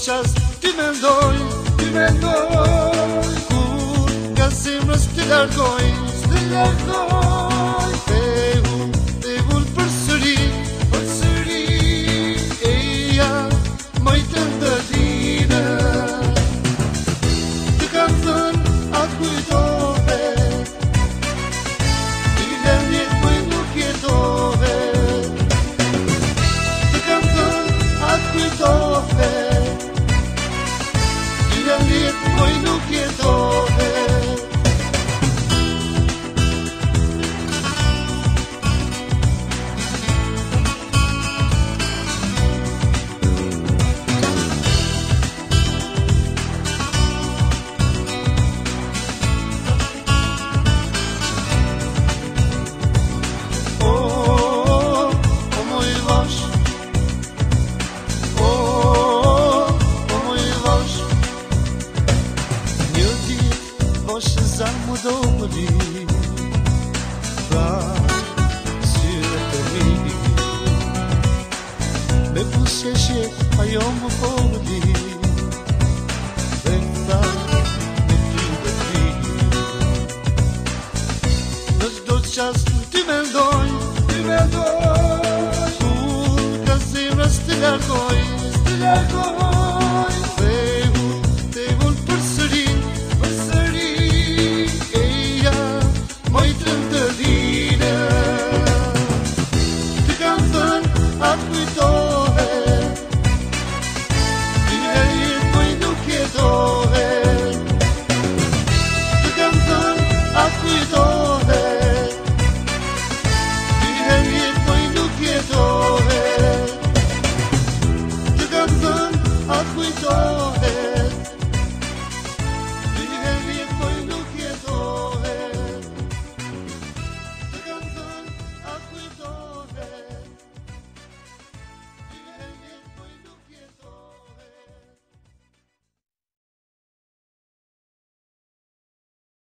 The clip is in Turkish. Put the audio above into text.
dușas din îndoi, din îndoi Cu găsim răstilă goi, stilă goi poxa zarmu dobri Pra syrete mili Be pusheşe hayom bobri Bekta mekide fili Nos doças dimendoi, dimendoi